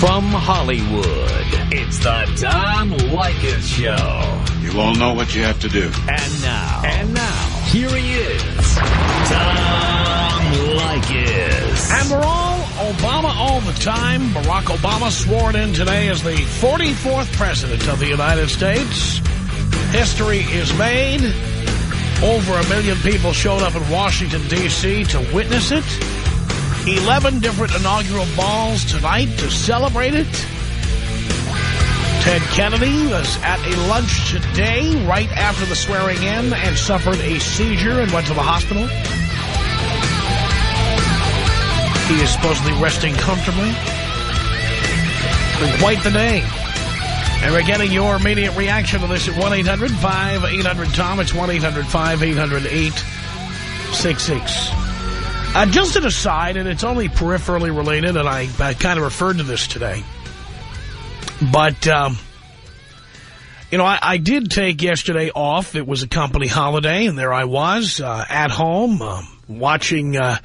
From Hollywood, it's the Tom Leykis Show. You all know what you have to do. And now. And now. Here he is. Tom Leykis. And we're all Obama all the time. Barack Obama sworn in today as the 44th president of the United States. History is made. Over a million people showed up in Washington, D.C. to witness it. 11 different inaugural balls tonight to celebrate it. Ted Kennedy was at a lunch today right after the swearing in and suffered a seizure and went to the hospital. He is supposedly resting comfortably. Quite the day. And we're getting your immediate reaction to this at 1-800-5800-TOM. It's 1-800-5800-866. Uh, just an aside, and it's only peripherally related, and I, I kind of referred to this today. But, um, you know, I, I, did take yesterday off. It was a company holiday, and there I was uh, at home um, watching uh,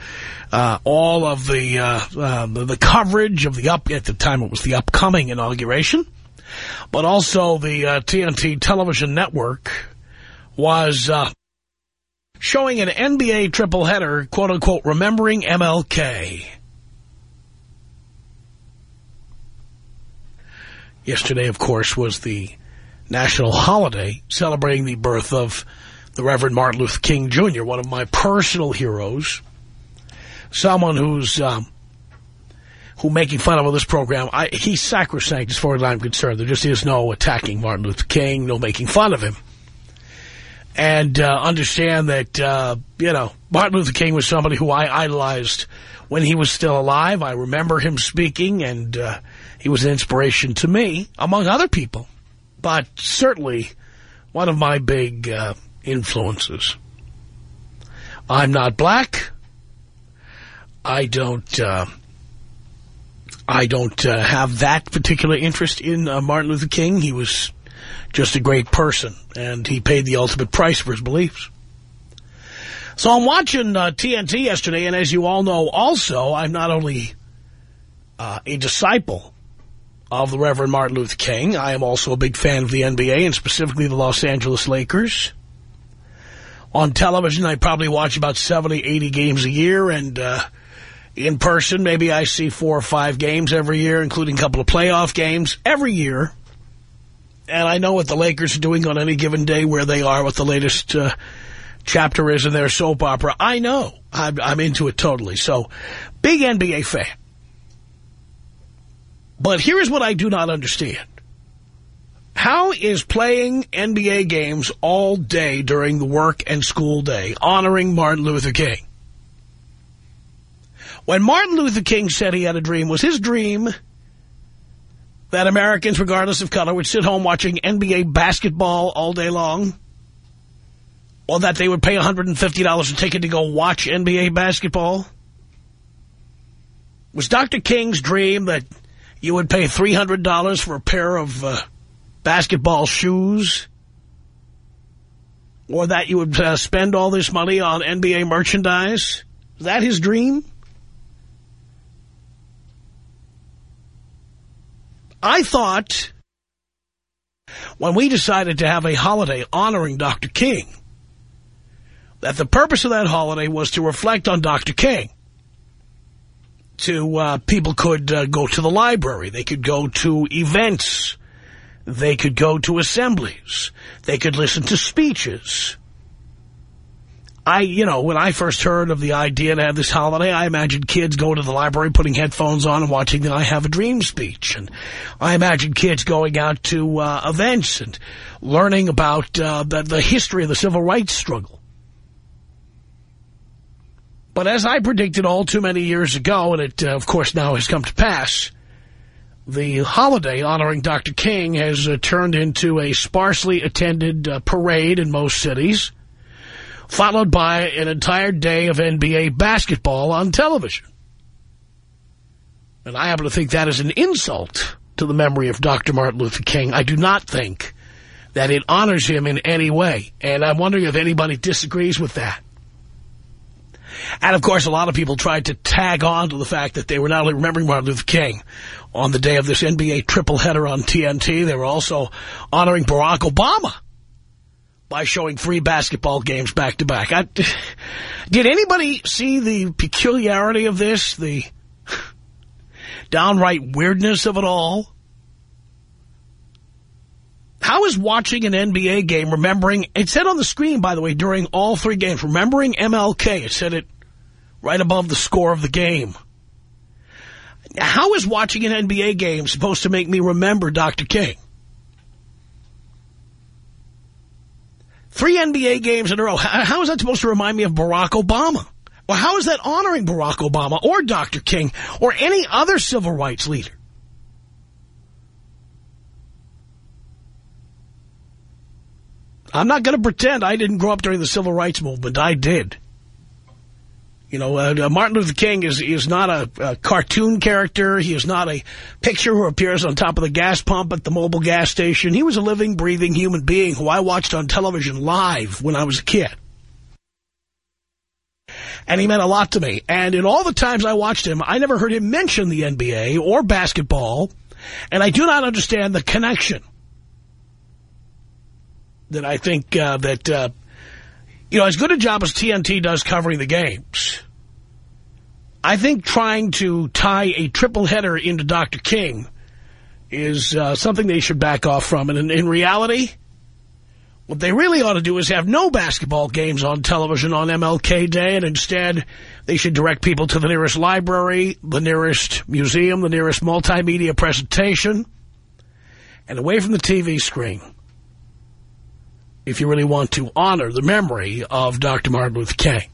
uh all of the, uh, uh, the, the coverage of the up. At the time, it was the upcoming inauguration, but also the TNT television network was showing an NBA triple header, quote-unquote, remembering MLK. Yesterday, of course, was the national holiday celebrating the birth of the Reverend Martin Luther King Jr., one of my personal heroes, someone who's um, who making fun of on this program, I, he's sacrosanct as far as I'm concerned. There just is no attacking Martin Luther King, no making fun of him and uh, understand that, uh, you know, Martin Luther King was somebody who I idolized when he was still alive. I remember him speaking, and uh, he was an inspiration to me, among other people, but certainly one of my big uh, influences. I'm not black. I don't... Uh, I don't uh, have that particular interest in Martin Luther King. He was just a great person, and he paid the ultimate price for his beliefs. So I'm watching uh, TNT yesterday, and as you all know, also, I'm not only uh, a disciple of the Reverend Martin Luther King, I am also a big fan of the NBA, and specifically the Los Angeles Lakers. On television, I probably watch about 70, 80 games a year, and uh, in person, maybe I see four or five games every year, including a couple of playoff games every year and I know what the Lakers are doing on any given day, where they are, what the latest uh, chapter is in their soap opera. I know. I'm, I'm into it totally. So, big NBA fan. But here is what I do not understand. How is playing NBA games all day during the work and school day honoring Martin Luther King? When Martin Luther King said he had a dream, was his dream that Americans, regardless of color, would sit home watching NBA basketball all day long? Or that they would pay $150 a ticket to go watch NBA basketball? Was Dr. King's dream that you would pay $300 for a pair of uh, basketball shoes? Or that you would uh, spend all this money on NBA merchandise? Is that his dream? I thought when we decided to have a holiday honoring Dr. King, that the purpose of that holiday was to reflect on Dr. King. To uh, people could uh, go to the library, they could go to events, they could go to assemblies, they could listen to speeches. I, you know, when I first heard of the idea to have this holiday, I imagined kids going to the library, putting headphones on and watching the I Have a Dream speech. And I imagined kids going out to uh, events and learning about uh, the, the history of the civil rights struggle. But as I predicted all too many years ago, and it, uh, of course, now has come to pass, the holiday honoring Dr. King has uh, turned into a sparsely attended uh, parade in most cities followed by an entire day of NBA basketball on television. And I happen to think that is an insult to the memory of Dr. Martin Luther King. I do not think that it honors him in any way. And I'm wondering if anybody disagrees with that. And, of course, a lot of people tried to tag on to the fact that they were not only remembering Martin Luther King on the day of this NBA triple header on TNT, they were also honoring Barack Obama by showing free basketball games back-to-back. -back. Did anybody see the peculiarity of this, the downright weirdness of it all? How is watching an NBA game, remembering, it said on the screen, by the way, during all three games, remembering MLK, it said it right above the score of the game. How is watching an NBA game supposed to make me remember Dr. King? Three NBA games in a row. How is that supposed to remind me of Barack Obama? Well, how is that honoring Barack Obama or Dr. King or any other civil rights leader? I'm not going to pretend I didn't grow up during the civil rights movement. I did. You know, uh, uh, Martin Luther King is is not a, a, cartoon character. He is not a picture who appears on top of the gas pump at the Mobil gas station. He was a living, breathing human being who I watched on television live when I was a kid. And he meant a lot to me. And in all the times I watched him, I never heard him mention the NBA or basketball. And I do not understand the connection that I think uh, that, uh, you know, as good a job as TNT does covering the games, I think trying to tie a triple header into Dr. King is uh, something they should back off from. And in, in reality, what they really ought to do is have no basketball games on television on MLK Day, and instead they should direct people to the nearest library, the nearest museum, the nearest multimedia presentation, and away from the TV screen if you really want to honor the memory of Dr. Martin Luther King.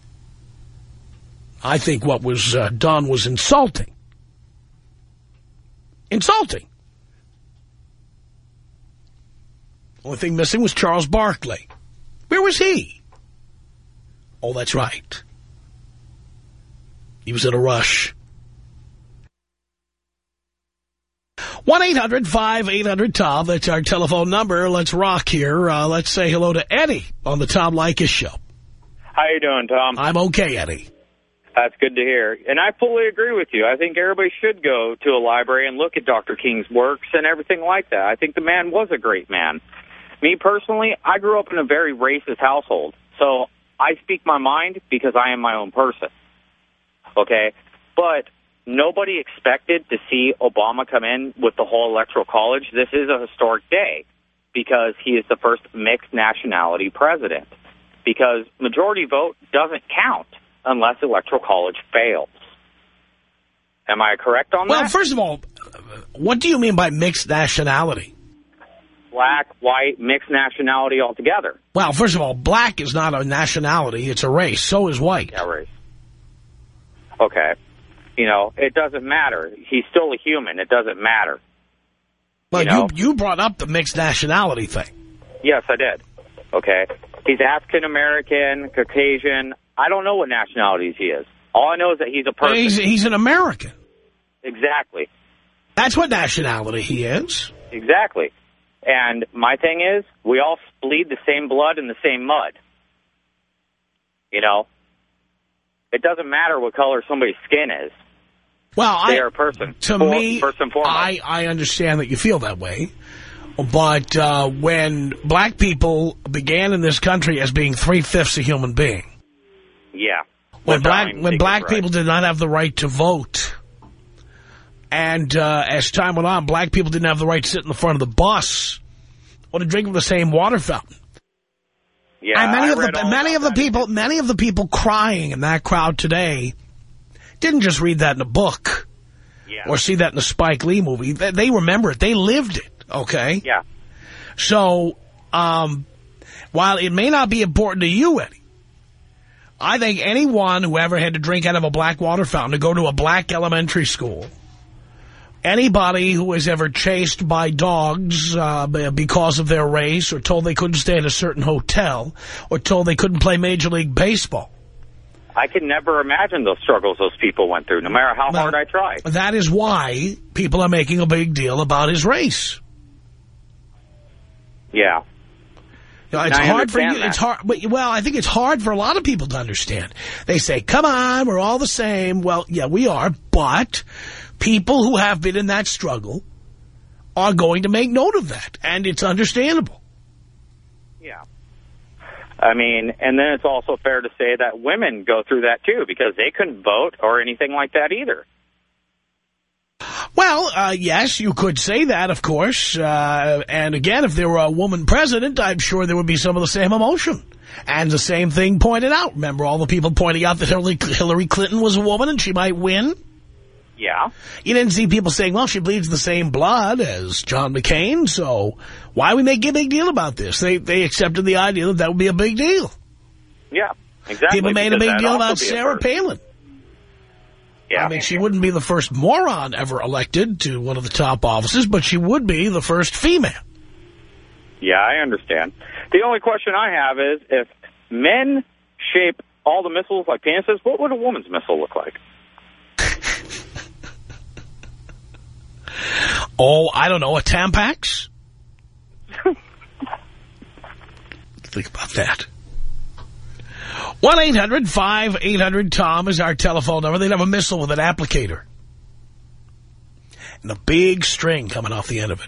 I think what was uh, done was insulting. Insulting. Only thing missing was Charles Barkley. Where was he? Oh, that's right. He was in a rush. 1-800-5800-TOM. That's our telephone number. Let's rock here. Uh, let's say hello to Eddie on the Tom Leykis show. How you doing, Tom? I'm okay, Eddie. That's good to hear. And I fully agree with you. I think everybody should go to a library and look at Dr. King's works and everything like that. I think the man was a great man. Me personally, I grew up in a very racist household. So I speak my mind because I am my own person. Okay? But nobody expected to see Obama come in with the whole electoral college. This is a historic day because he is the first mixed nationality president. Because majority vote doesn't count unless electoral college fails. Am I correct on well, that? Well, first of all, what do you mean by mixed nationality? Black, white, mixed nationality altogether. Well, first of all, black is not a nationality. It's a race. So is white. Yeah, race. Okay. You know, it doesn't matter. He's still a human. It doesn't matter. Well, you, know? you, you brought up the mixed nationality thing. Yes, I did. Okay. He's African-American, Caucasian. I don't know what nationalities he is. All I know is that he's a person. He's, he's an American. Exactly. That's what nationality he is. Exactly. And my thing is, we all bleed the same blood in the same mud. You know? It doesn't matter what color somebody's skin is. Well, they I, are a person. To For, me, first and foremost. I, I understand that you feel that way. But uh, when black people began in this country as being three-fifths a human being. Yeah. When black, when black people did not have the right to vote. And uh, as time went on, black people didn't have the right to sit in the front of the bus or to drink from the same water fountain. Yeah, and many I of the many of the people many of the people crying in that crowd today didn't just read that in a book yeah. or see that in a Spike Lee movie. They, they remember it. They lived it. Okay. Yeah. So, um, while it may not be important to you, Eddie, I think anyone who ever had to drink out of a black water fountain to go to a black elementary school Anybody who was ever chased by dogs uh, because of their race or told they couldn't stay at a certain hotel or told they couldn't play Major League Baseball. I can never imagine those struggles those people went through, no matter how hard I try. That is why people are making a big deal about his race. Yeah. It's hard for you. understand It's hard. But, well, I think it's hard for a lot of people to understand. They say, "Come on, we're all the same." Well, yeah, we are. But people who have been in that struggle are going to make note of that, and it's understandable. Yeah. I mean, and then it's also fair to say that women go through that too because they couldn't vote or anything like that either. Well, uh, yes, you could say that, of course. Uh, and again, if there were a woman president, I'm sure there would be some of the same emotion. And the same thing pointed out. Remember all the people pointing out that Hillary, Hillary Clinton was a woman and she might win? Yeah. You didn't see people saying, well, she bleeds the same blood as John McCain, so why we make a big deal about this? They they accepted the idea that that would be a big deal. Yeah. Exactly. People made a big deal about Sarah. Palin. Yeah. I mean, she wouldn't be the first moron ever elected to one of the top offices, but she would be the first female. Yeah, I understand. The only question I have is if men shape all the missiles like penises, what would a woman's missile look like? Oh, I don't know, a Tampax? Think about that. 1-800-5800-TOM is our telephone number. They'd have a missile with an applicator. And a big string coming off the end of it.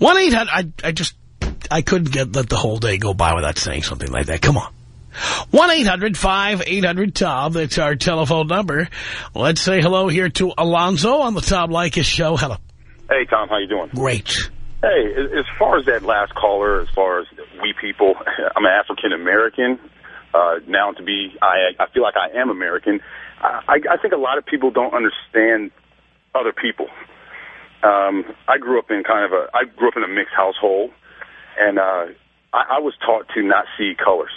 1-800, I, I just, I couldn't get, let the whole day go by without saying something like that. Come on. 1-800-5800-TOM, that's our telephone number. Let's say hello here to Alonzo on the Tom Leykis show. Hello. Hey, Tom, how you doing? Great. Hey, as far as that last caller, as far as we people, I'm an African American. Uh, now to be, I I feel like I am American. I, I think a lot of people don't understand other people. Um, I grew up in kind of a, I grew up in a mixed household, and uh, I, I was taught to not see colors.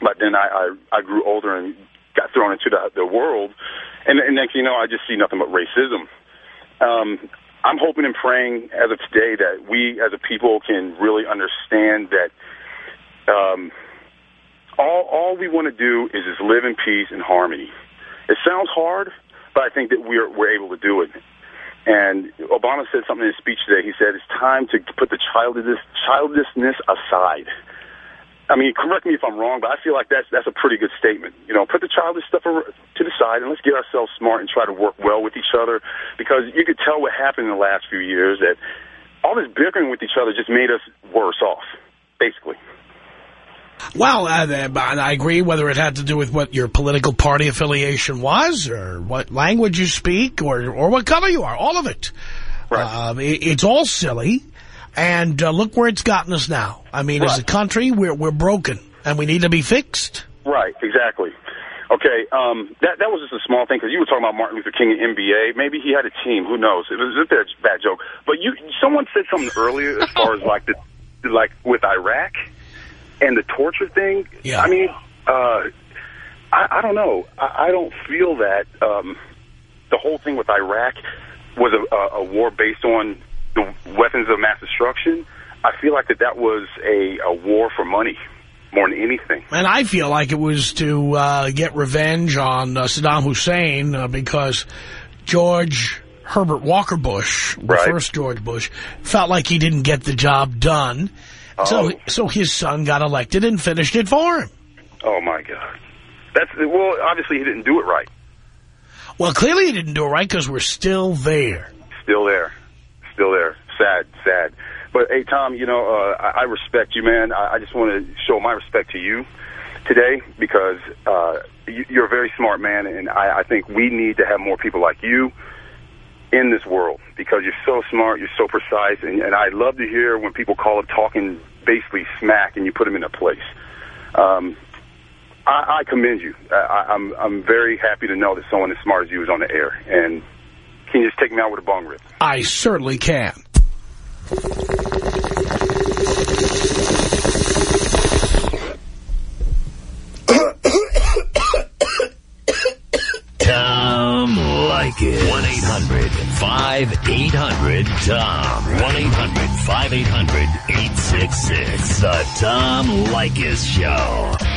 But then I, I, I grew older and got thrown into the, the world, and, and next you know, I just see nothing but racism. Um, I'm hoping and praying as of today that we as a people can really understand that um, all all we want to do is just live in peace and harmony. It sounds hard, but I think that we're we're able to do it. And Obama said something in his speech today. He said it's time to put the childishness childishness aside. I mean, correct me if I'm wrong, but I feel like that's that's a pretty good statement. You know, put the childish stuff to the side and let's get ourselves smart and try to work well with each other. Because you could tell what happened in the last few years that all this bickering with each other just made us worse off, basically. Well, uh, I agree whether it had to do with what your political party affiliation was or what language you speak or, or what color you are, all of it. Right. Um, it it's all silly. And uh, look where it's gotten us now. I mean, as a country, we're, we're broken and we need to be fixed. Right, exactly. Okay, um, that that was just a small thing because you were talking about Martin Luther King and NBA. Maybe he had a team. Who knows? It was just a bad joke. But you, someone said something earlier as far as like the, like with Iraq and the torture thing. Yeah. I mean, uh, I, I don't know. I, I don't feel that um, the whole thing with Iraq was a, a, a war based on the weapons of mass destruction. I feel like that that was a, a war for money more than anything. And I feel like it was to uh, get revenge on uh, Saddam Hussein uh, because George Herbert Walker Bush, the Right. first George Bush, felt like he didn't get the job done. So, Oh. so his son got elected and finished it for him. Oh my God. That's well. Obviously, he didn't do it right. Well, clearly he didn't do it right because we're still there. Still there, still there. Sad, sad. But hey, Tom, you know uh, I, respect you, man. I, just want to show my respect to you today because uh, you, you're a very smart man, and I, think we need to have more people like you in this world because you're so smart, you're so precise, and, and I love to hear when people call up talking basically smack, and you put them in a place. Um, I, commend you. I'm I'm very happy to know that someone as smart as you is on the air. And can you just take me out with a bong rip? I certainly can. Tom Leykis. 1-800-5800-TOM. 1-800-5800-866. The Tom Leykis Show.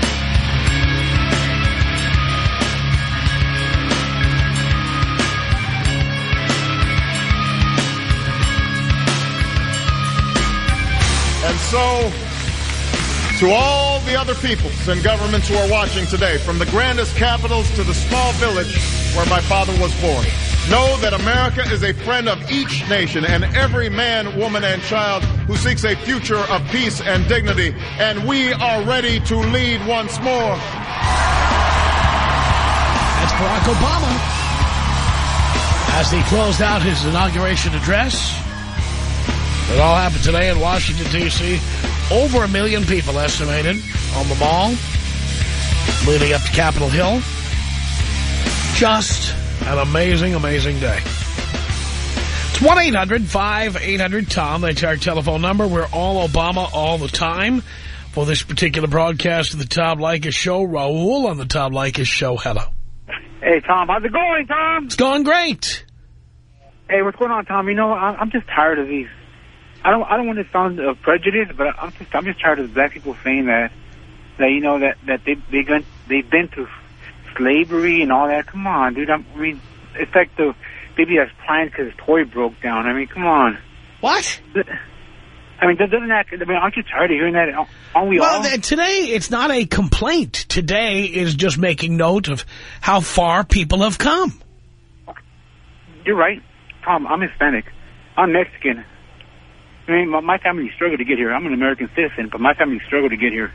And so to all the other peoples and governments who are watching today, from the grandest capitals to the small village where my father was born, know that America is a friend of each nation and every man, woman, and child who seeks a future of peace and dignity. And we are ready to lead once more. That's Barack Obama. As he closed out his inauguration address, it all happened today in Washington, D.C. Over a million people estimated on the mall leading up to Capitol Hill. Just an amazing, amazing day. It's 1-800-5800-TOM. That's our telephone number. We're all Obama all the time. For this particular broadcast of the Tom Leykis Show, Raul on the Tom Leykis Show. Hello. Hey, Tom. How's it going, Tom? It's going great. Hey, what's going on, Tom? You know, I'm just tired of these I don't I don't want to sound uh, prejudiced, but I'm just I'm just tired of black people saying that that you know that that they they been they've been through slavery and all that. Come on, dude. I'm, I mean, it's like the baby that's crying because his toy broke down. I mean, come on. What? I mean, doesn't that? I mean, aren't you tired of hearing that? Aren't we well, all? today it's not a complaint. Today is just making note of how far people have come. You're right, Tom. I'm Hispanic. I'm Mexican. I mean, my, my family struggled to get here. I'm an American citizen, but my family struggled to get here.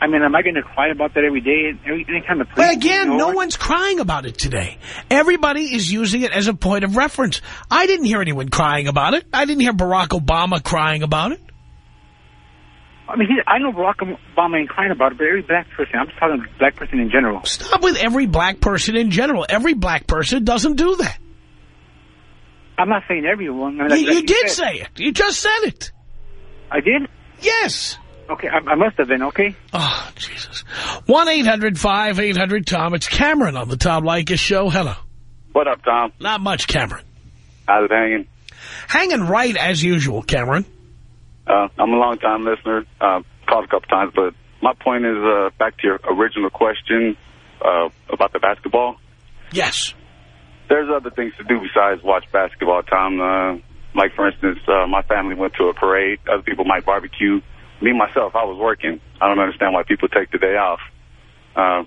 I mean, am I going to cry about that every day? Every, any kind of But again, no one's crying about it today. Everybody is using it as a point of reference. I didn't hear anyone crying about it. I didn't hear Barack Obama crying about it. I mean, he, I know Barack Obama ain't crying about it, but every black person, I'm just talking black person in general. Stop with every black person in general. Every black person doesn't do that. I'm not saying everyone. I mean, you, you did said. say it. You just said it. I did? Yes. Okay, I, I must have been, okay? Oh, Jesus. 1-800-5800-TOM. It's Cameron on the Tom Leykis Show. Hello. What up, Tom? Not much, Cameron. How's it hanging? Hanging right as usual, Cameron. Uh, I'm a long-time listener. Uh, called a couple times, but my point is uh, back to your original question uh, about the basketball. Yes there's other things to do besides watch basketball, Tom. Uh, like, for instance, uh, my family went to a parade. Other people might barbecue. Me, myself, I was working. I don't understand why people take the day off. Uh,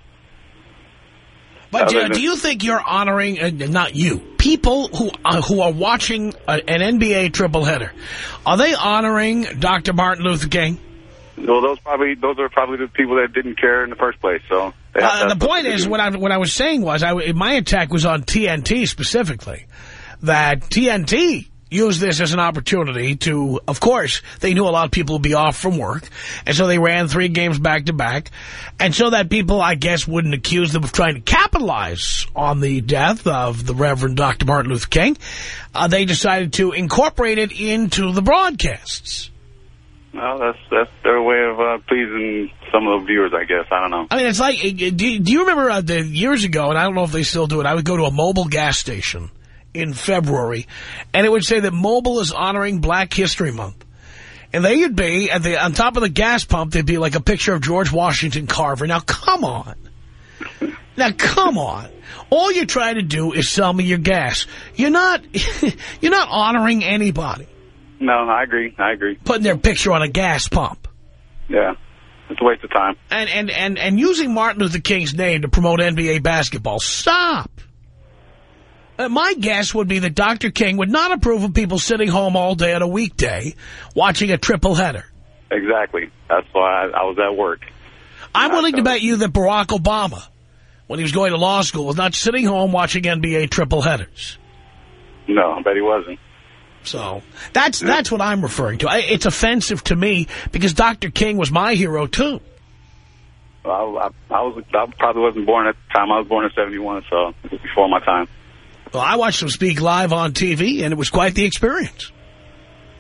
but do, do, you think you're honoring, uh, not you, people who uh, who are watching a, an NBA triple header, are they honoring Dr. Martin Luther King? Well, those probably those are probably the people that didn't care in the first place. So uh, the point is, what I what I was saying was, I my attack was on TNT specifically, that TNT used this as an opportunity to, of course, they knew a lot of people would be off from work, and so they ran three games back-to-back, -back, and so that people, I guess, wouldn't accuse them of trying to capitalize on the death of the Reverend Dr. Martin Luther King, uh, they decided to incorporate it into the broadcasts. Well, that's that's their way of uh, pleasing some of the viewers, I guess. I don't know. I mean, it's like, do, do you remember uh, the years ago, and I don't know if they still do it, I would go to a Mobil gas station in February, and it would say that Mobil is honoring Black History Month. And they would be, at the on top of the gas pump, there'd be like a picture of George Washington Carver. Now, come on. Now, come on. All you're trying to do is sell me your gas. You're not, you're not honoring anybody. No, I agree. I agree. Putting their picture on a gas pump. Yeah. It's a waste of time. And, and, and, and using Martin Luther King's name to promote NBA basketball. Stop. Uh, my guess would be that Dr. King would not approve of people sitting home all day on a weekday watching a triple header. Exactly. That's why I, I was at work. I'm willing to bet you that Barack Obama, when he was going to law school, was not sitting home watching NBA triple headers. No, I bet he wasn't. So that's that's what I'm referring to. It's offensive to me because Dr. King was my hero, too. Well, I, I, was I probably wasn't born at the time. I was born in 71, so it was before my time. Well, I watched him speak live on TV, and it was quite the experience.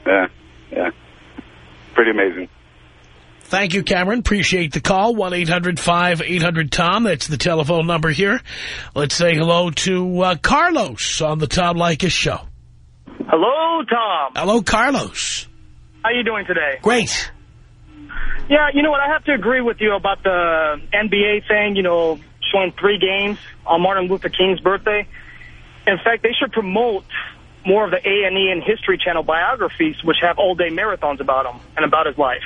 Yeah, yeah. Pretty amazing. Thank you, Cameron. Appreciate the call. 1-800-5800-TOM. That's the telephone number here. Let's say hello to uh, Carlos on the Tom Leykis show. Hello, Tom. Hello, Carlos. How you doing today? Great. Yeah, you know what? I have to agree with you about the NBA thing, you know, showing three games on Martin Luther King's birthday. In fact, they should promote more of the A&E and History Channel biographies, which have all-day marathons about him and about his life.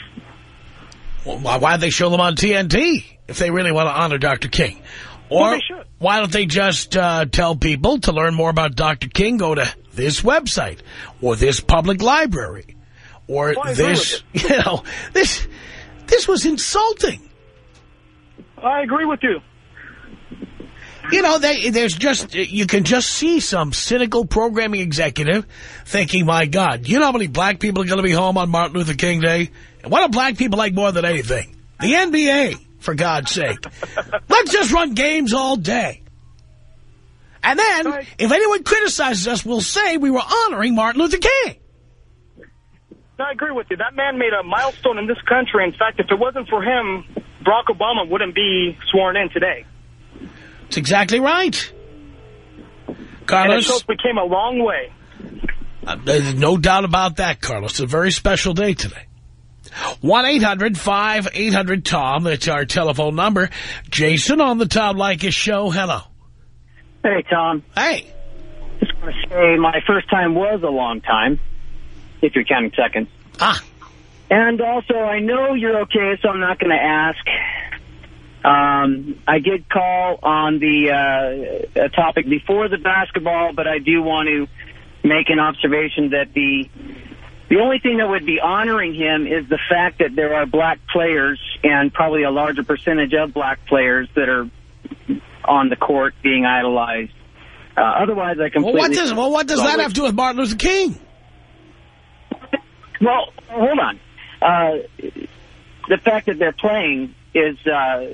Well, why, why they show them on TNT if they really want to honor Dr. King? Or Well, why don't they just uh, tell people to learn more about Dr. King, go to this website or this public library or Well, this, you know, this, this was insulting. I agree with you. You know, they, there's just, you can just see some cynical programming executive thinking, my God, you know how many black people are going to be home on Martin Luther King Day? And what do black people like more than anything? The NBA, for God's sake. Let's just run games all day. And then, Right. if anyone criticizes us, we'll say we were honoring Martin Luther King. I agree with you. That man made a milestone in this country. In fact, if it wasn't for him, Barack Obama wouldn't be sworn in today. That's exactly right. Carlos, shows we came a long way. Uh, There's no doubt about that, Carlos. It's a very special day today. 1-800-5800-TOM. That's our telephone number. Jason on the Tom Leykis show. Hello. Hey, Tom. Hey. Just want to say my first time was a long time, if you're counting seconds. Ah, And also, I know you're okay, so I'm not going to ask. Um, I did call on the uh, a topic before the basketball, but I do want to make an observation that the the only thing that would be honoring him is the fact that there are black players and probably a larger percentage of black players that are on the court being idolized. Uh, otherwise, I well, completely... what does, well, what does that have to do with Martin Luther King? Well, hold on. Uh, the fact that they're playing is uh,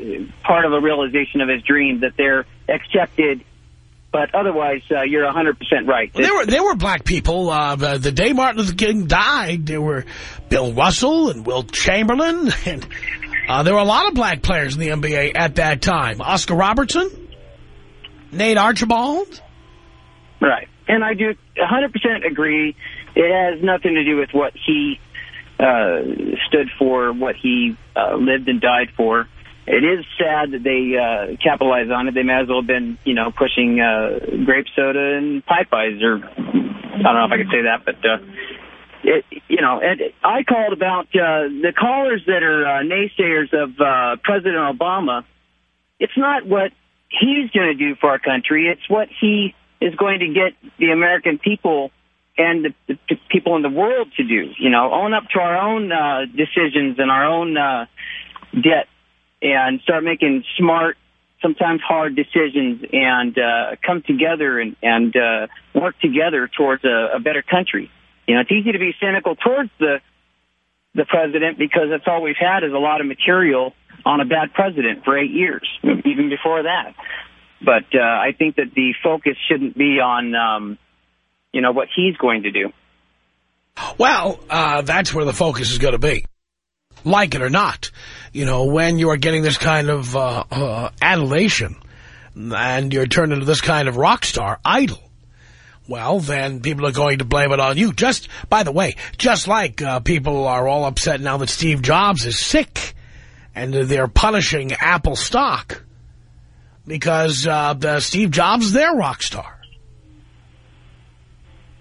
part of a realization of his dream that they're accepted. But otherwise, uh, you're 100% right. Well, there were there were black people. Uh, the, the day Martin Luther King died, there were Bill Russell and Wilt Chamberlain, and uh, there were a lot of black players in the NBA at that time. Oscar Robertson, Nate Archibald. Right. And I do 100% agree. It has nothing to do with what he uh, stood for, what he uh, lived and died for. It is sad that they uh, capitalized on it. They may as well have been, you know, pushing uh, grape soda and Popeyes, or I don't know if I could say that, but uh, it, you know, and I called about uh, the callers that are uh, naysayers of uh, President Obama. It's not what he's going to do for our country. It's what he is going to get the American people and the, the, the people in the world to do. You know, own up to our own uh, decisions and our own uh, debt, and start making smart, sometimes hard decisions, and uh, come together and, and uh, work together towards a, a better country. You know, it's easy to be cynical towards the the president because that's all we've had is a lot of material on a bad president for eight years, even before that. But uh, I think that the focus shouldn't be on, um, you know, what he's going to do. Well, uh, that's where the focus is going to be. Like it or not. You know, when you are getting this kind of uh, uh, adulation and you're turned into this kind of rock star idol, well, then people are going to blame it on you. Just, by the way, just like uh, people are all upset now that Steve Jobs is sick and they're punishing Apple stock because uh, Steve Jobs their rock star.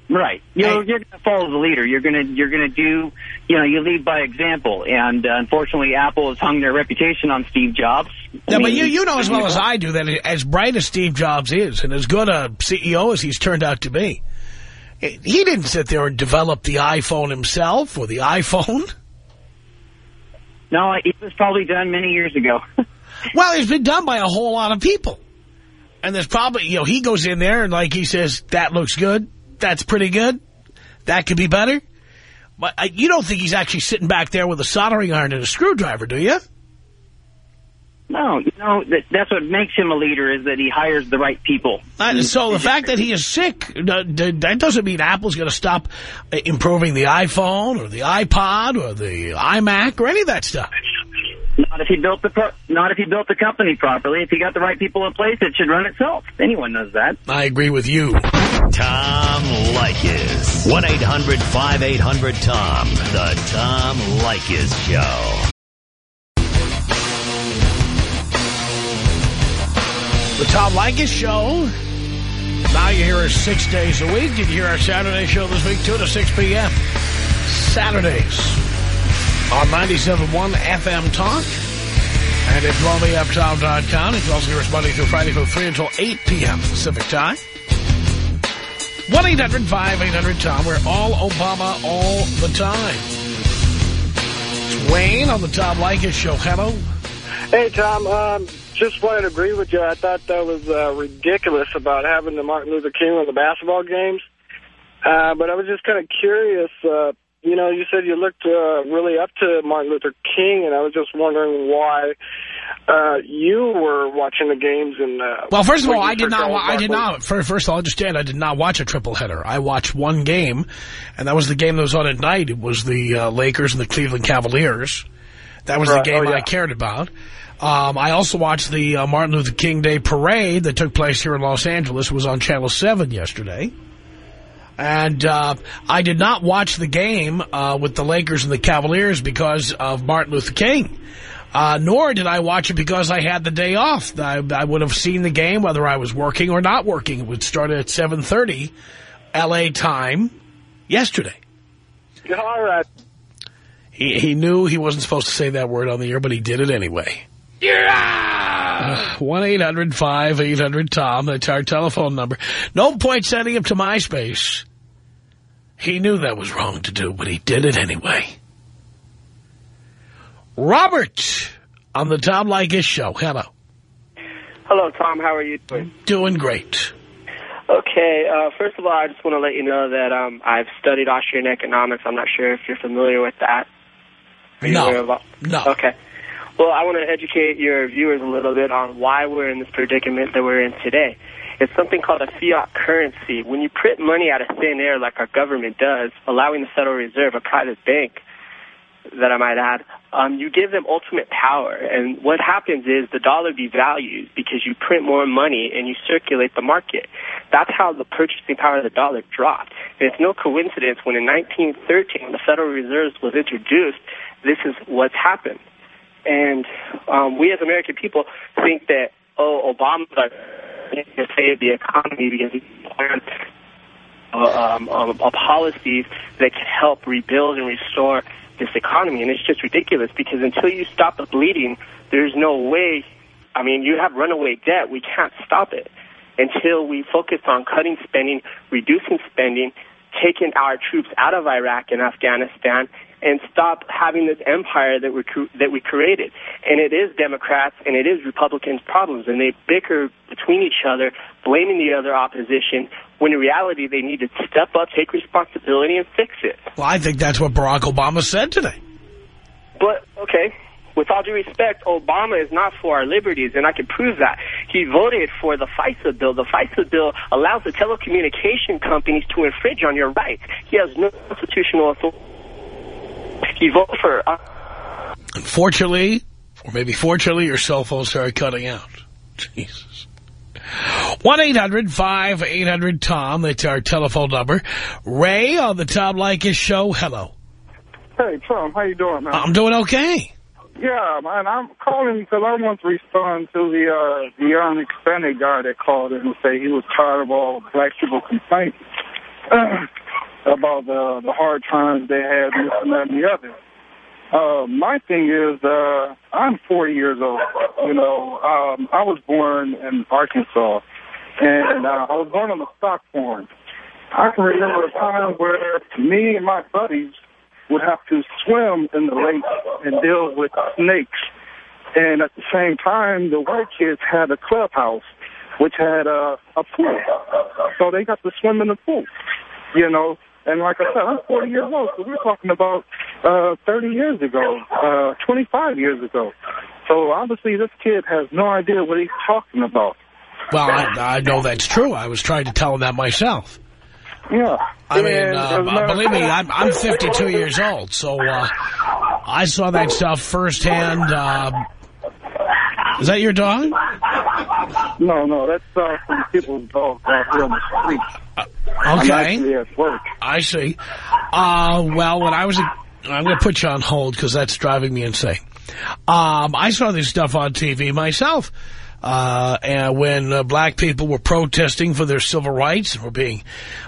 Right. You know, Hey. you're going to follow the leader. You're going to you're going to do. You know, you lead by example. And uh, unfortunately, Apple has hung their reputation on Steve Jobs. I Yeah, but you, you know as well as. I do that as bright as Steve Jobs is and as good a CEO as he's turned out to be, he didn't sit there and develop the iPhone himself or the iPhone. No, it was probably done many years ago. Well, it's been done by a whole lot of people. And there's probably, you know, he goes in there and like he says, that looks good. That's pretty good. That could be better. But you don't think he's actually sitting back there with a soldering iron and a screwdriver, do you? No, you know that that's what makes him a leader is that he hires the right people. Uh, so the fact that he is sick, uh, that doesn't mean Apple's going to stop uh, improving the iPhone or the iPod or the iMac or any of that stuff. Not if he built the pro- not if he built the company properly. If he got the right people in place, it should run itself. Anyone knows that. I agree with you. Tom Leykis. 1-800-5800-TOM. The Tom Leykis Show. The Tom Leykis Show. Now you hear us six days a week. You can hear our Saturday show this week, 2 to 6 p.m. Saturdays. on 97.1 FM Talk and at blowmeuptom.com. You can also hear us Monday through Friday from 3 until 8 p.m. Pacific Time. 1-800-5800-TOM. We're all Obama all the time. It's Wayne on the Tom Leykis Show. Hello. Hey, Tom. Um, just wanted to agree with you. I thought that was uh, ridiculous about having the Martin Luther King on the basketball games. Uh, but I was just kind of curious. Uh, you know, you said you looked uh, really up to Martin Luther King, and I was just wondering why uh, you were watching the games. And uh, well, first of all, I did not. I did not. First, first of all, understand. I did not watch a triple header. I watched one game, and that was the game that was on at night. It was the uh, Lakers and the Cleveland Cavaliers. That was Right. the game Oh, yeah. I cared about. Um, I also watched the uh, Martin Luther King Day parade that took place here in Los Angeles. It was on Channel 7 yesterday. And uh, I did not watch the game uh, with the Lakers and the Cavaliers because of Martin Luther King. Uh, nor did I watch it because I had the day off. I, I would have seen the game whether I was working or not working. It would start at 7.30 L.A. time yesterday. All right. He, he knew he wasn't supposed to say that word on the air, but he did it anyway. Yeah! 1-800-5800-TOM. That's our telephone number. No point sending him to MySpace. He knew that was wrong to do, but he did it anyway. Robert on the Tom Leykis show. Hello. Hello, Tom. How are you doing? Doing great. Okay. Uh, first of all, I just want to let you know that um, I've studied Austrian economics. I'm not sure if you're familiar with that. Are you No. aware of- No. Okay. Well, I want to educate your viewers a little bit on why we're in this predicament that we're in today. It's something called a fiat currency. When you print money out of thin air like our government does, allowing the Federal Reserve, a private bank, that I might add, um, you give them ultimate power. And what happens is the dollar devalues because you print more money and you circulate the market. That's how the purchasing power of the dollar dropped. And it's no coincidence when in 1913, when the Federal Reserve was introduced, this is what's happened. And um, we as American people think that, oh, going to save the economy because he planned uh, um, um, uh, policies that can help rebuild and restore this economy. And it's just ridiculous because until you stop the bleeding, there's no way. I mean, you have runaway debt. We can't stop it until we focus on cutting spending, reducing spending, taking our troops out of Iraq and Afghanistan, and stop having this empire that we cre- that we created. And it is Democrats and it is Republicans' problems, and they bicker between each other, blaming the other opposition. When in reality, they need to step up, take responsibility, and fix it. Well, I think that's what Barack Obama said today. But, okay, with all due respect, Obama is not for our liberties, and I can prove that. He voted for the FISA bill. The FISA bill allows the telecommunication companies to infringe on your rights. He has no constitutional authority. He voted for... Uh, Unfortunately, or maybe fortunately, your cell phone started cutting out. Jesus. 1-800-5800-TOM. That's our telephone number. Ray on the Tom Leykis show. Hello. Hey, Tom, how you doing, man? I'm doing okay. Yeah, man, I'm calling because I want to respond to the uh, the young Hispanic guy that called in and say he was tired of all black people complaining about the the hard times they had, and that and the other. Uh, my thing is, uh, I'm 40 years old. You know, um, I was born in Arkansas, and uh, I was born on the stock farm. I can remember a time where me and my buddies would have to swim in the lake and deal with snakes. And at the same time, the white kids had a clubhouse, which had a, a pool. So they got to swim in the pool, you know. And like I said, I'm 40 years old, so we're talking about uh, 30 years ago, uh, 25 years ago. So obviously this kid has no idea what he's talking about. Well, I, I know that's true. I was trying to tell him that myself. Yeah. I mean, uh, as a matter of believe me, I'm, I'm 52 years old, so uh, I saw that stuff firsthand. Um, is that your dog? No, no, that's uh, some people's dogs out here on the street. I'm Okay. at work. I see. Uh, well, when I was, a, I'm going to put you on hold because that's driving me insane. Um, I saw this stuff on TV myself. Uh, and when uh, black people were protesting for their civil rights and were being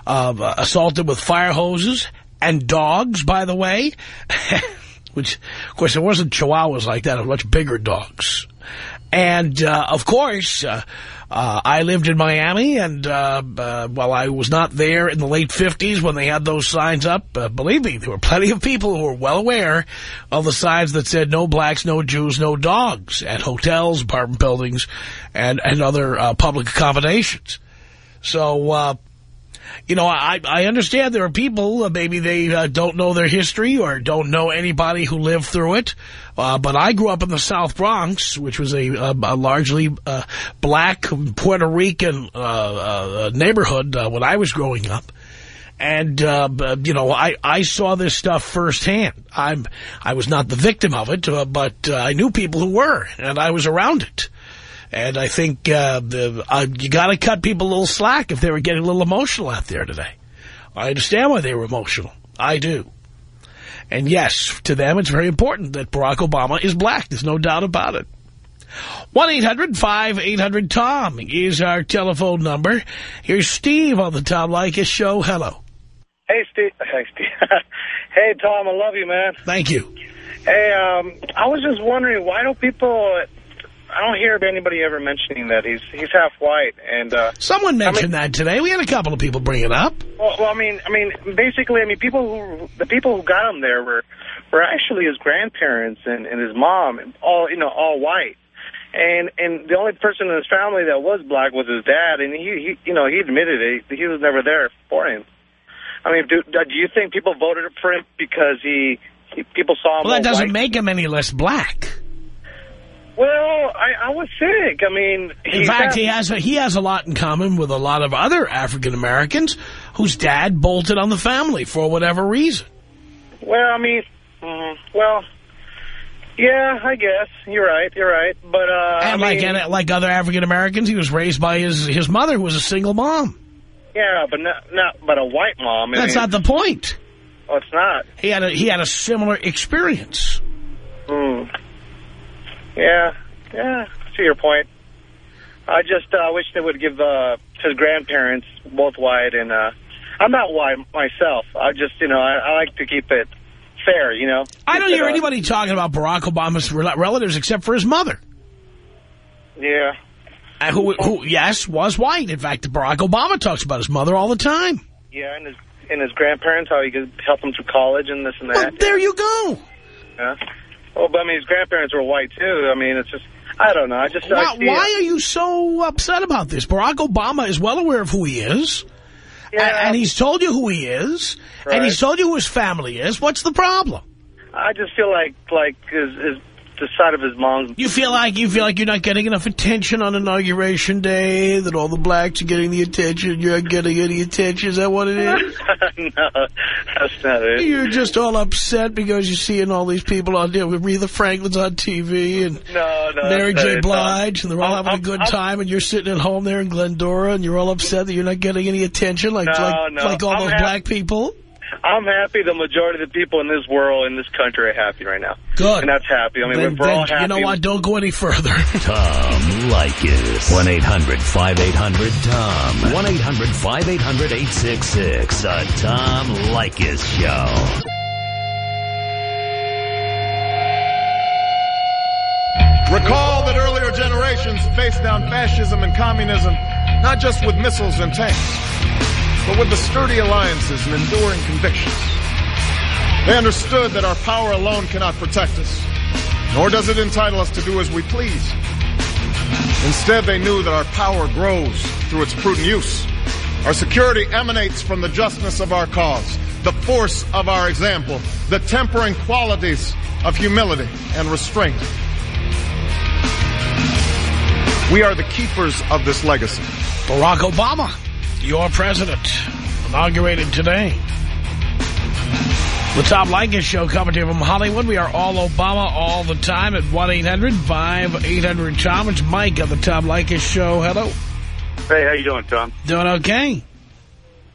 uh, assaulted with fire hoses and dogs, by the way, which, of course, it wasn't Chihuahuas like that. It was much bigger dogs. And, uh, of course, uh, uh, I lived in Miami, and uh, uh, while I was not there in the late 50s when they had those signs up, uh, believe me, there were plenty of people who were well aware of the signs that said no blacks, no Jews, no dogs at hotels, apartment buildings, and, and other public accommodations. So, uh, you know, I, I understand there are people, uh, maybe they uh, don't know their history or don't know anybody who lived through it. Uh, but I grew up in the South Bronx, which was a, a, a largely uh, black Puerto Rican uh, uh, neighborhood when I was growing up. And, you know, I, I saw this stuff firsthand. I'm, I was not the victim of it, but I knew people who were, and I was around it. And I think uh, the, uh, you got to cut people a little slack if they were getting a little emotional out there today. I understand why they were emotional. I do. And yes, to them it's very important that Barack Obama is black. There's no doubt about it. 1-800-5800-TOM is our telephone number. Here's Steve on the Tom Leykis show. Hello. Hey, Steve. Hey, Steve. hey, Tom, I love you, man. Thank you. Hey, um, I was just wondering, why don't people I don't hear of anybody ever mentioning that he's he's half white. And uh, someone mentioned I mean, that today. We had a couple of people bring it up. Well, well, I mean, I mean, basically, I mean, people who the people who got him there were were actually his grandparents and, and his mom, and all you know, all white. And and the only person in his family that was black was his dad, and he, he you know he admitted it. He was never there for him. I mean, do do you think people voted for him because he, he people saw him? Well, that doesn't white? make him any less black. Well, I, I was sick. I mean, in fact, he has a, he has a lot in common with a lot of other African Americans whose dad bolted on the family for whatever reason. Well, I mean, mm, well, yeah, I guess you're right. You're right, but uh, and I like mean, and like other African Americans, he was raised by his his mother, who was a single mom. Yeah, but not not but a white mom. I That's mean, not the point. Oh, it's not. He had a he had a similar experience. Hmm. Yeah, yeah, to your point. I just uh, wish they would give uh, his grandparents both white, and uh, I'm not white myself. I just, you know, I, I like to keep it fair, you know. I don't hear anybody talking about Barack Obama's relatives except for his mother. Yeah. Uh, who, who, yes, was white. In fact, Barack Obama talks about his mother all the time. Yeah, and his and his grandparents, how he could help them through college and this and that. Well, there you go. Yeah. Well, but I mean, his grandparents were white, too. I mean, it's just, I don't know. I just... Why, I why are you so upset about this? Barack Obama is well aware of who he is. Yeah. And, and he's told you who he is. Right. And he's told you who his family is. What's the problem? I just feel like, like, his, his the side of his mom's... You feel like you feel like you're not getting enough attention on Inauguration Day, that all the blacks are getting the attention, you're not getting any attention. Is that what it is? no, that's not it. You're just all upset because you're seeing all these people on there with Aretha Franklin's on TV and no, no, Mary J. Blige, and they're all I'm- having a good I'm- time, and you're sitting at home there in Glendora, and you're all upset that you're not getting any attention like No, like, like all I'm those black people. I'm happy the majority of the people in this world, in this country, are happy right now. Good. And that's happy. I mean, Then- we're all happy. You know what? Don't go any further. Tom Leykis. 1-800-5800-TOM. 1-800-5800-866. The Tom Leykis Show. Recall that earlier generations faced down fascism and communism not just with missiles and tanks, but with the sturdy alliances and enduring convictions. They understood that our power alone cannot protect us, nor does it entitle us to do as we please. Instead, they knew that our power grows through its prudent use. Our security emanates from the justness of our cause, the force of our example, the tempering qualities of humility and restraint. We are the keepers of this legacy. Barack Obama, your president, inaugurated today. The Tom Leykis Show coming to you from Hollywood. We are all Obama all the time at 1-800-5800-TOM. It's Mike on the Tom Leykis Show. Hello. Hey, how you doing, Tom? Doing okay?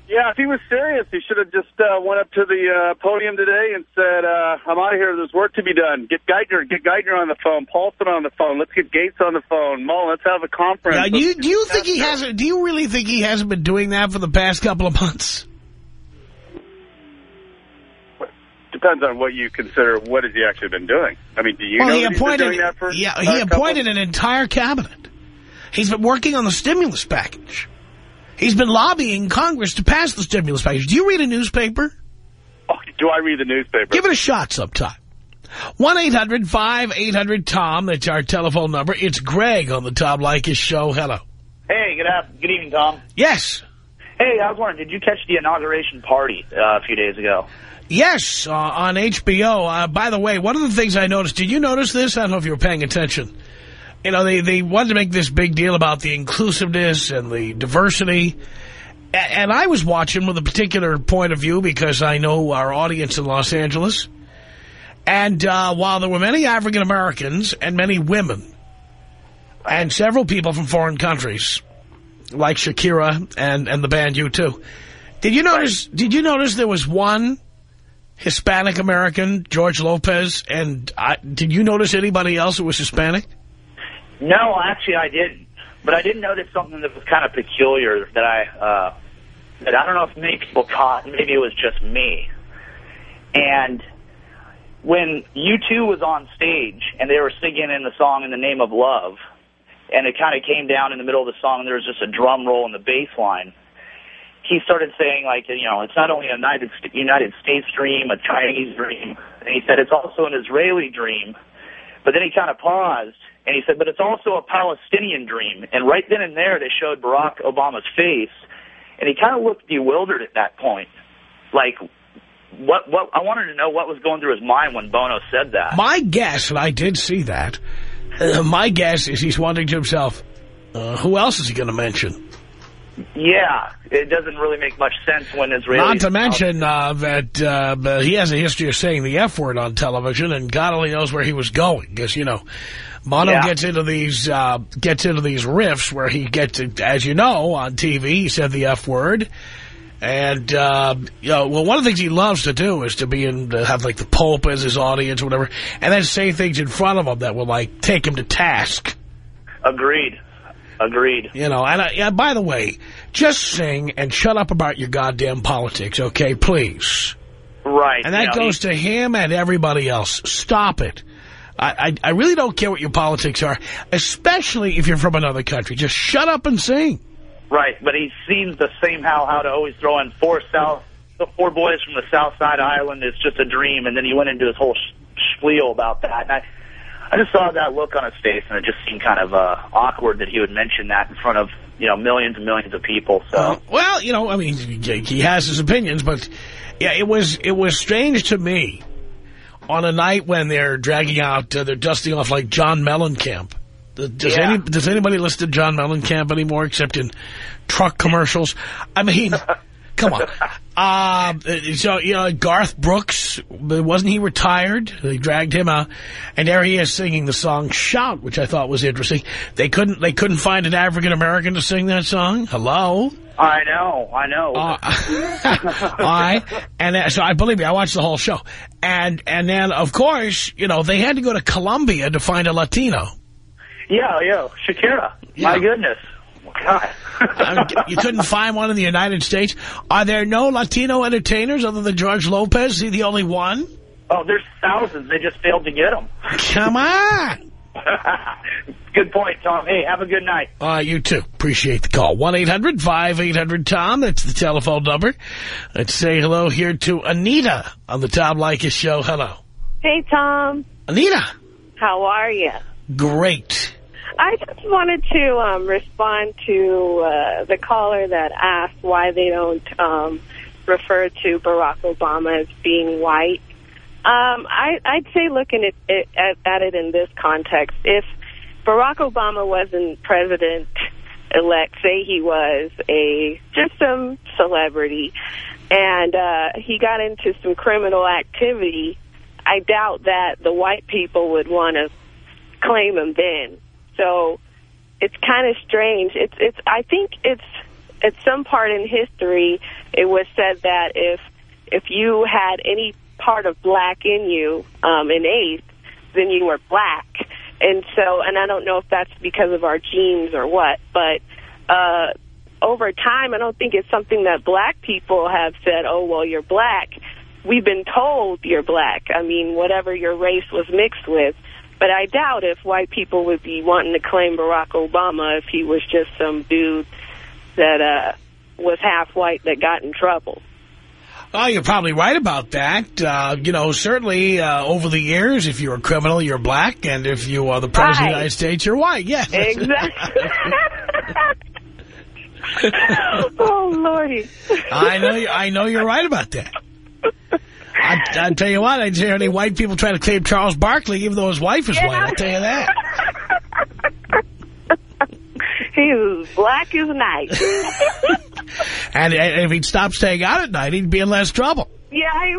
Yeah, if he was serious, he should have just uh, went up to the uh, podium today and said, uh, I'm out of here. There's work to be done. Get Geithner, get Geithner on the phone, Paulson on the phone. Let's get Gates on the phone. Mullen, let's have a conference. Now, do you, do you think he hasn't, do you really think he hasn't been doing that for the past couple of months? depends on what you consider. What has he actually been doing? I mean, do you well, know he that he's been appointed, doing that for? yeah, he appointed an entire cabinet. He's been working on the stimulus package. He's been lobbying Congress to pass the stimulus package. Do you read a newspaper? Oh, do I read the newspaper? Give it a shot sometime. 1-800-5800-TOM. That's our telephone number. It's Greg on the Tom Leykis show. Hello. Hey, good afternoon. Good evening, Tom. Yes. Hey, I was wondering, did you catch the inauguration party uh, a few days ago? Yes, uh, on HBO. Uh, by the way, one of the things I noticed, did you notice this? I don't know if you were paying attention. You know, they, they wanted to make this big deal about the inclusiveness and the diversity. And I was watching with a particular point of view because I know our audience in Los Angeles. And uh, while there were many African Americans and many women and several people from foreign countries, like Shakira and, and the band U2, did you notice, did you notice there was one Hispanic American, George Lopez, and I, did you notice anybody else who was Hispanic? No, actually, I didn't. But I did notice something that was kind of peculiar that I uh, that I don't know if many people caught. Maybe it was just me. And when U2 was on stage and they were singing in the song "In the Name of Love," and it kind of came down in the middle of the song, and there was just a drum roll in the bass line. He started saying, like, you know, it's not only a United, United States dream, a Chinese dream, and he said it's also an Israeli dream. But then he kind of paused, and he said, but it's also a Palestinian dream. And right then and there, they showed Barack Obama's face, and he kind of looked bewildered at that point. Like, what, what, I wanted to know what was going through his mind when Bono said that. My guess, and I did see that, uh, my guess is he's wondering to himself, uh, who else is he going to mention? Yeah, it doesn't really make much sense when Israelis... Not to mention uh, that uh, he has a history of saying the F word on television, and God only knows where he was going. Because, you know, Bono Yeah. gets into these uh, gets into these riffs where he gets, it, as you know, on TV, he said the F word. And, uh, you know, well, one of the things he loves to do is to be in, to have, like, the Pope as his audience or whatever, and then say things in front of him that will, like, take him to task. Agreed. Agreed. You know, and uh, yeah, by the way, just sing and shut up about your goddamn politics, okay, please. Right. And that know, goes to him and everybody else. Stop it. I, I, I really don't care what your politics are, especially if you're from another country. Just shut up and sing. Right, but he seems the same how how to always throw in four south, the four boys from the south side island. It's just a dream, and then he went into his whole spiel about that. And I, I just saw that look on his face, and it just seemed kind of uh, awkward that he would mention that in front of you know millions and millions of people. So Well, you know, I mean, he he has his opinions, but yeah, it was it was strange to me on a night when they're dragging out, uh, they're dusting off like John Mellencamp. Does Yeah. any does anybody listen to John Mellencamp anymore except in truck commercials? I mean, come on. Um, so you know, Garth Brooks wasn't he retired? They dragged him out, and there he is singing the song "Shout," which I thought was interesting. They couldn't they couldn't find an African American to sing that song. Hello. I know, I know. I and uh, so I believe me, I watched the whole show, and and then of course, you know, they had to go to Colombia to find a Latino. yeah, yeah, Shakira. My goodness, God. I mean, you couldn't find one in the United States. Are there no Latino entertainers other than George Lopez? Is he the only one? Oh, there's thousands. They just failed to get them. Come on. good point, Tom. Hey, have a good night. Uh, you too. Appreciate the call. 1-800-5800-TOM. That's the telephone number. Let's say hello here to Anita on the Tom Leykis show. Hello. Hey, Tom. Anita. How are you? Great. I just wanted to um, respond to uh, the caller that asked why they don't um, refer to Barack Obama as being white. Um, I, I'd say looking at it, at, at it in this context, if Barack Obama wasn't president-elect, say he was a just some celebrity, and uh, he got into some criminal activity, I doubt that the white people would want to claim him then. So it's kind of strange. It's it's. I think it's at some part in history it was said that if if you had any part of black in you um, innate, then you were black. And so, and I don't know if that's because of our genes or what, but uh, over time, I don't think it's something that black people have said, oh, well, you're black. we've been told you're black. I mean, whatever your race was mixed with. But I doubt if white people would be wanting to claim Barack Obama if he was just some dude that uh, was half white that got in trouble. Oh, you're probably right about that. Uh, you know, certainly uh, over the years, if you're a criminal, you're black, and if you are the president of the United States, you're white. Yes. Exactly. oh, Lordy. I know. I know you're right about that. I, I tell you what, I didn't hear any white people try to claim Charles Barkley, even though his wife is white. I'll tell you that. He's black as night. And, if he'd stop staying out at night, he'd be in less trouble. yeah, I...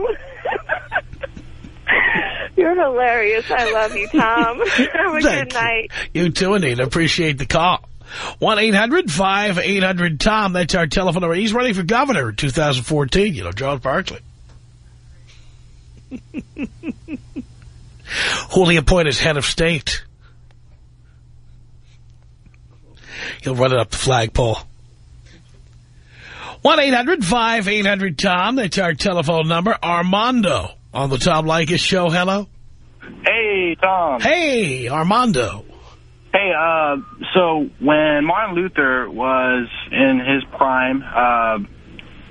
You're hilarious. I love you, Tom. Have a Thank good night. You too, Anita. Appreciate the call. 1-800-5800-TOM. That's our telephone number. He's running for governor in 2014. You know, Charles Barkley. Who'll he appoint as head of state? He'll run it up the flagpole. 1-800-5800-TOM. That's our telephone number. Armando on the Tom Leykis show. Hello. Hey, Tom. Hey, Armando. Hey, uh, so when Martin Luther was in his prime, uh,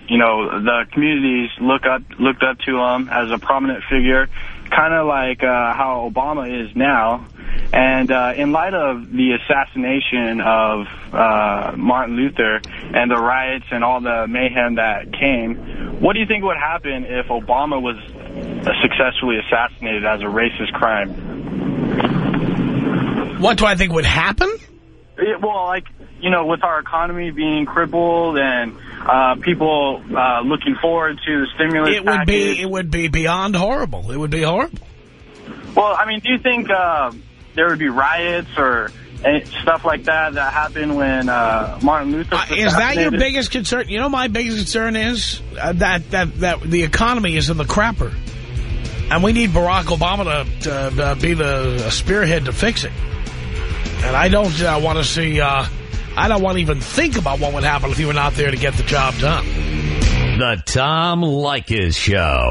you know, the communities look up, looked up to him as a prominent figure, kind of like uh, how Obama is now. And uh, in light of the assassination of uh, Martin Luther and the riots and all the mayhem that came, what do you think would happen if Obama was successfully assassinated as a racist crime? What do I think would happen? Yeah, well, like, you know, with our economy being crippled and uh, people uh, looking forward to the stimulus It would package. be it would be beyond horrible. It would be horrible. Well, I mean, do you think uh, there would be riots or stuff like that that happened when uh, Martin Luther was Is that your biggest concern? You know, my biggest concern is uh, that that that the economy is in the crapper, and we need Barack Obama to, to uh, be the spearhead to fix it. And I don't uh, want to see. I don't want to even think about what would happen if you were not there to get the job done. The Tom Leykis Show.